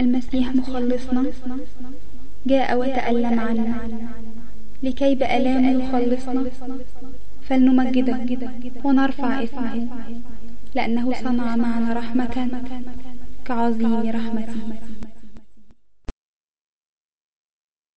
المسيح مخلصنا. جاء وتألم عنا. لكي بألامه يخلصنا. فلنمجده ونرفع اسمه. لأنه صنع معنا رحمة كعظيم رحمته.